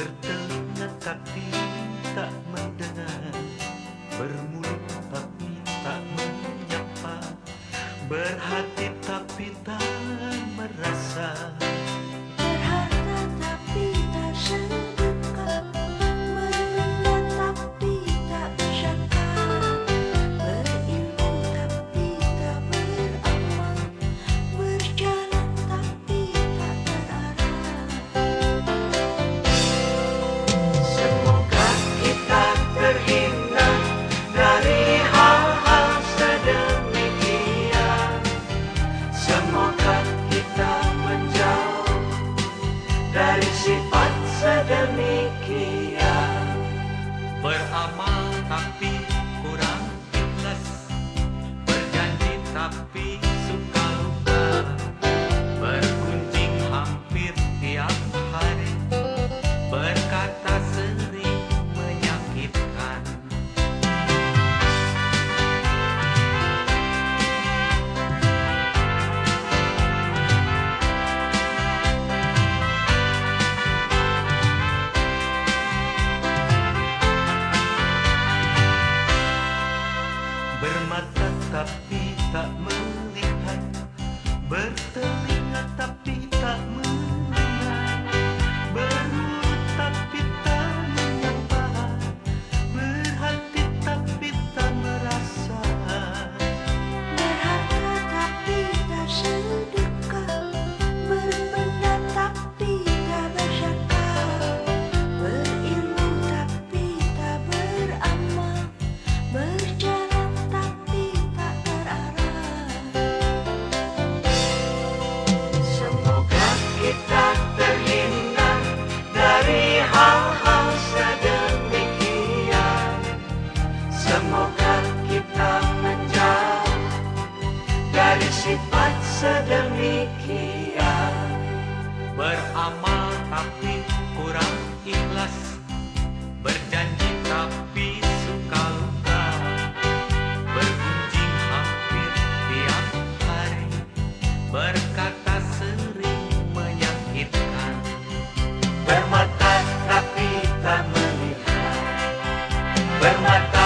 Bertelinga tapi tak mendengar. Bermulut tapi tak menyapa. Berhati tapi tak merasa. tapi tak melihat. Bertelinga tapi tak melihat dari sifat sedemikian. Beramal tapi kurang ikhlas Berjanji tapi suka luka. Bergunjing hampir tiap hari Berkata sering menyakitkan. Bermata tapi tak melihat. Bermata